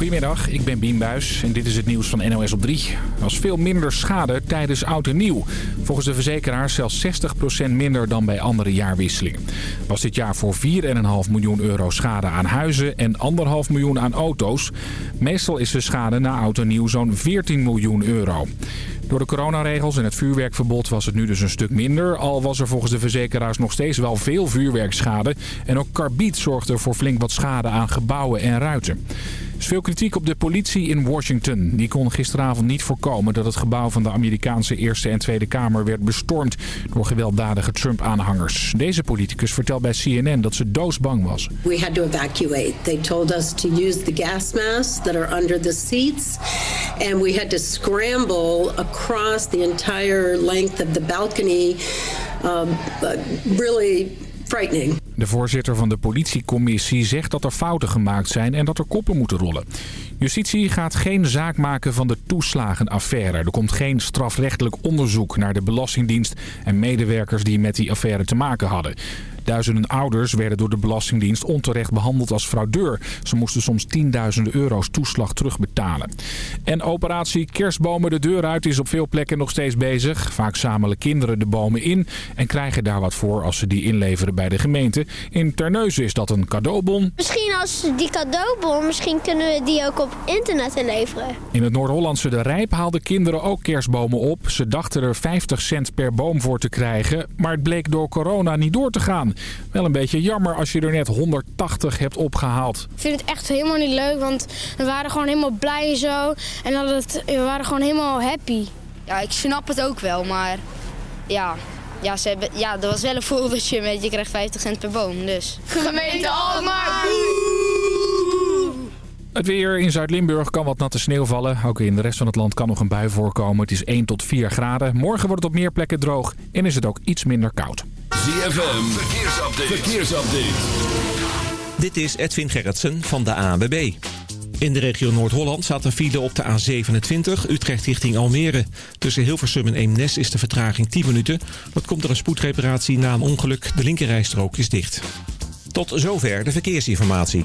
Goedemiddag, ik ben Bien en dit is het nieuws van NOS op 3. Er was veel minder schade tijdens oud en nieuw. Volgens de verzekeraar zelfs 60% minder dan bij andere jaarwisselingen. Was dit jaar voor 4,5 miljoen euro schade aan huizen en 1,5 miljoen aan auto's. Meestal is de schade na oud en nieuw zo'n 14 miljoen euro. Door de coronaregels en het vuurwerkverbod was het nu dus een stuk minder. Al was er volgens de verzekeraars nog steeds wel veel vuurwerkschade. En ook karbiet zorgde voor flink wat schade aan gebouwen en ruiten. Er is veel kritiek op de politie in Washington. Die kon gisteravond niet voorkomen dat het gebouw van de Amerikaanse Eerste en Tweede Kamer werd bestormd door gewelddadige Trump-aanhangers. Deze politicus vertelt bij CNN dat ze doodsbang was. We had to evacuate. They told us to use the gas masks that are under the seats and we had to scramble the entire length of the balcony. Um, really frightening. De voorzitter van de politiecommissie zegt dat er fouten gemaakt zijn en dat er koppen moeten rollen. Justitie gaat geen zaak maken van de toeslagenaffaire. Er komt geen strafrechtelijk onderzoek naar de Belastingdienst en medewerkers die met die affaire te maken hadden. Duizenden ouders werden door de Belastingdienst onterecht behandeld als fraudeur. Ze moesten soms tienduizenden euro's toeslag terugbetalen. En operatie Kerstbomen de deur uit is op veel plekken nog steeds bezig. Vaak zamelen kinderen de bomen in en krijgen daar wat voor als ze die inleveren bij de gemeente. In Terneuzen is dat een cadeaubon. Misschien als die cadeaubon, misschien kunnen we die ook op internet inleveren. In het Noord-Hollandse De Rijp haalden kinderen ook kerstbomen op. Ze dachten er 50 cent per boom voor te krijgen, maar het bleek door corona niet door te gaan. Wel een beetje jammer als je er net 180 hebt opgehaald. Ik vind het echt helemaal niet leuk, want we waren gewoon helemaal blij en zo. En dat het, we waren gewoon helemaal happy. Ja, ik snap het ook wel, maar ja, ja, ze hebben, ja dat was wel een voorbeeldje met je krijgt 50 cent per boom, dus. Gemeente Alkmaar! Het weer in Zuid-Limburg kan wat natte sneeuw vallen. Ook in de rest van het land kan nog een bui voorkomen. Het is 1 tot 4 graden. Morgen wordt het op meer plekken droog en is het ook iets minder koud. ZFM, verkeersupdate. verkeersupdate. Dit is Edwin Gerritsen van de ANWB. In de regio Noord-Holland staat een file op de A27, Utrecht richting Almere. Tussen Hilversum en Eemnes is de vertraging 10 minuten. Dat komt door een spoedreparatie na een ongeluk. De linkerrijstrook is dicht. Tot zover de verkeersinformatie.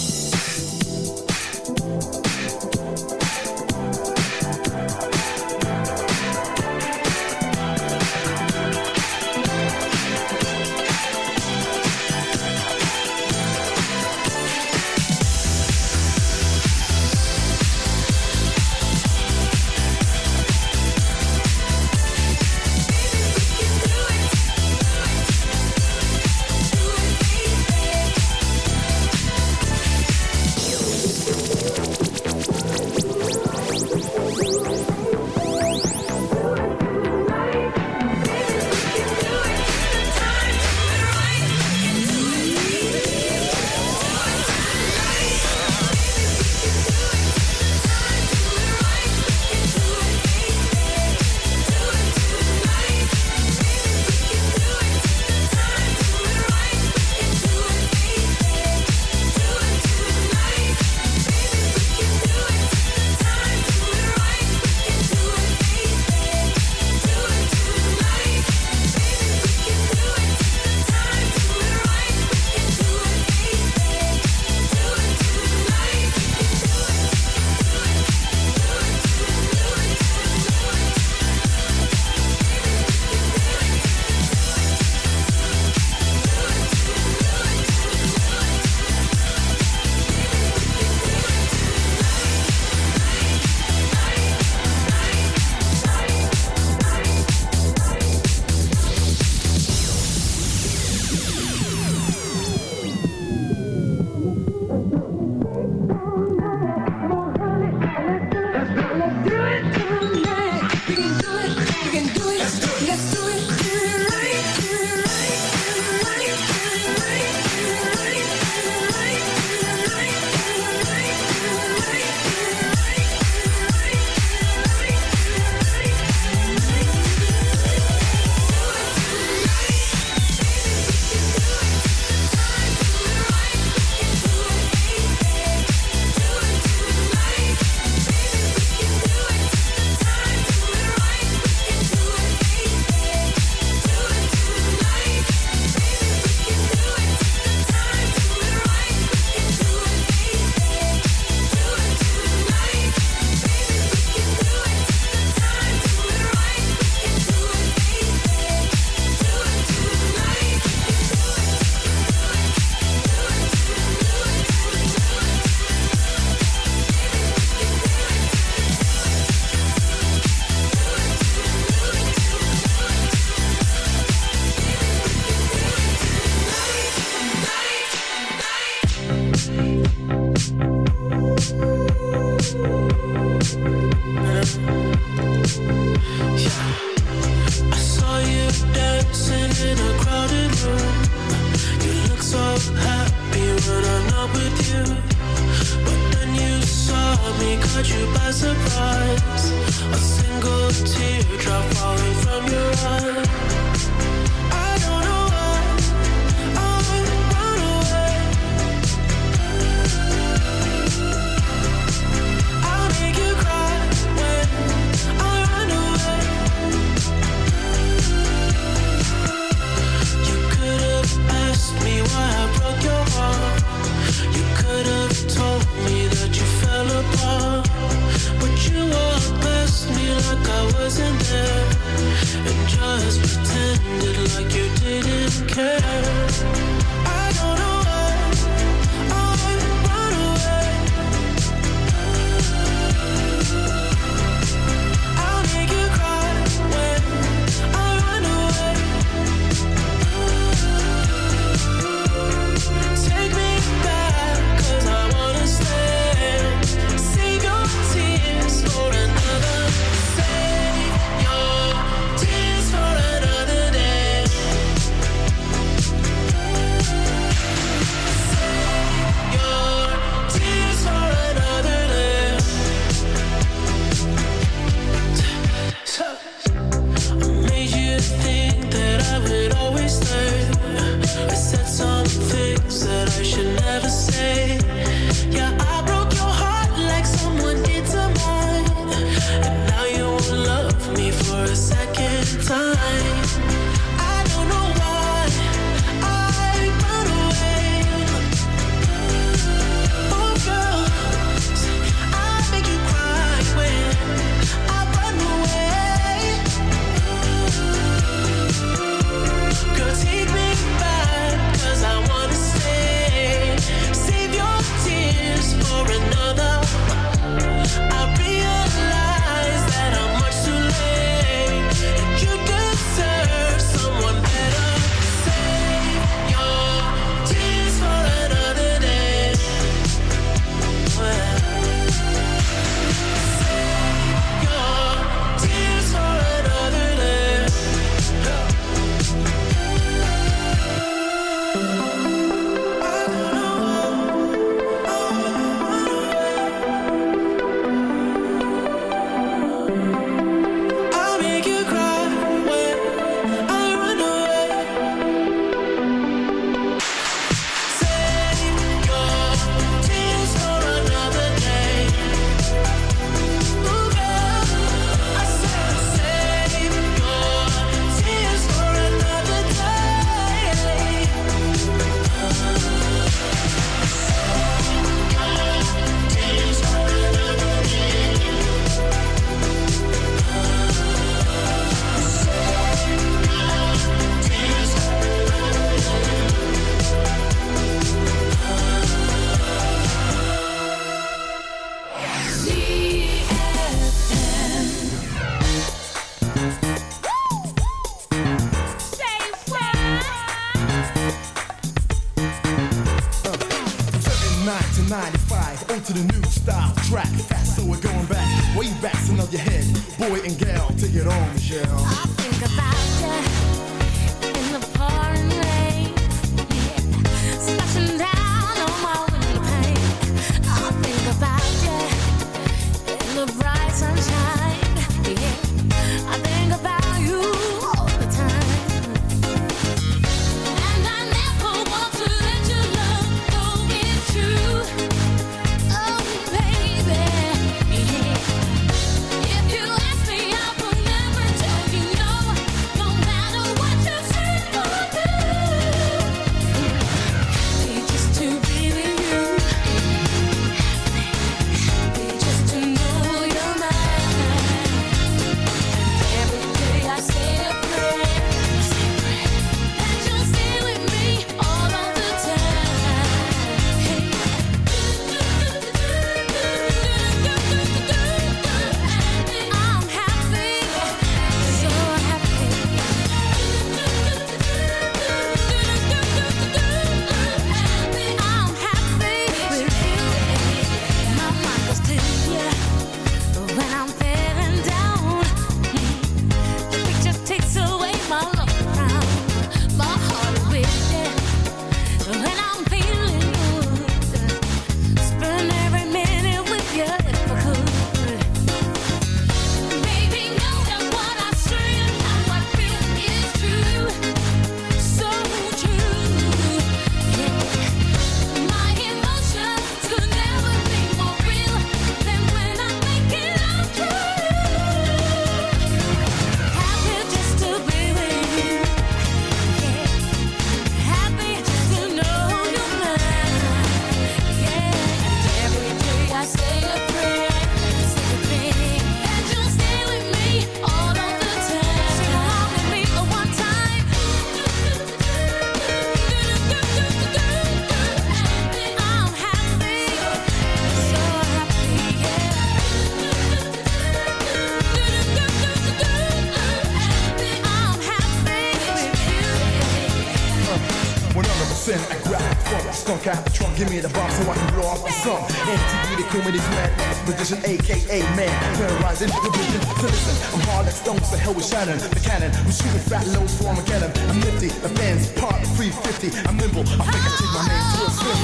Sunk out the trunk, give me the bomb so I can blow off the song. MTV, the comedies, man, position, aka man. Terrorizing the vision. So listen, I'm hard like stone, so hell with Shannon. The cannon, I'm shooting fat loads for Armageddon. I'm nifty, the fans, part 350. I'm nimble, I think I take my name to a swim.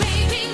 Baby,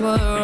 what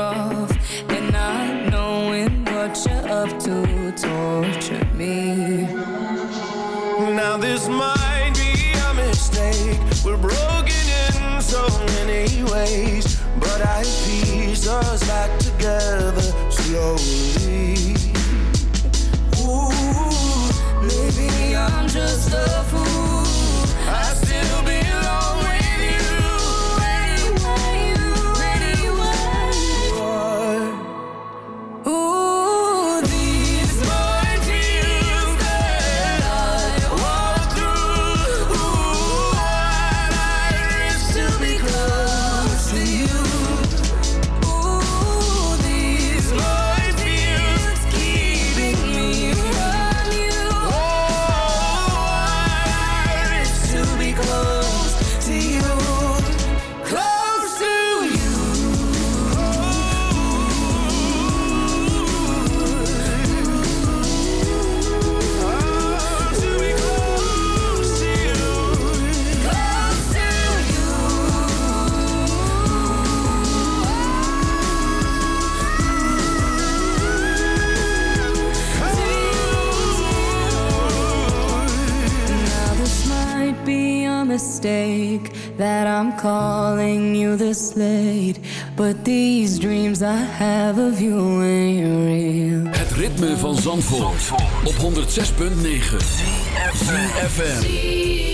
But these dreams I have of you ain't real. Het ritme van Zandvoort, Zandvoort. op 106.9 FM.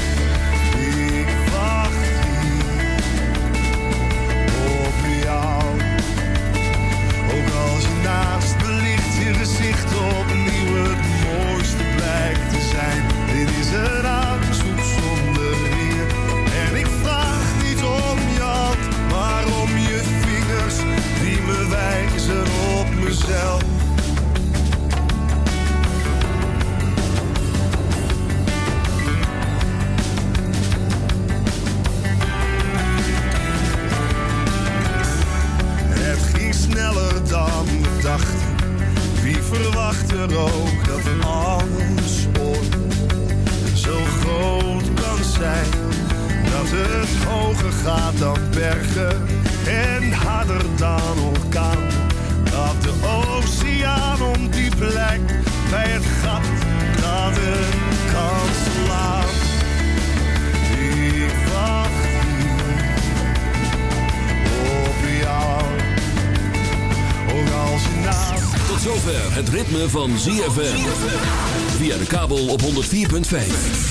Is een avondzoek zonder weer. En ik vraag niet om je hand, maar om je vingers die me wijzen op mezelf. Het ging sneller dan we dachten. Wie verwacht er ook dat alles ooit groot kan zijn? Dat het hoger gaat dan bergen en harder dan orkaan. Dat de oceaan om die plek bij het gat dat het kan slaan. Ik wacht hier op jou. Ook als je naast Tot zover het ritme van ZFM. Via de kabel op 104.5.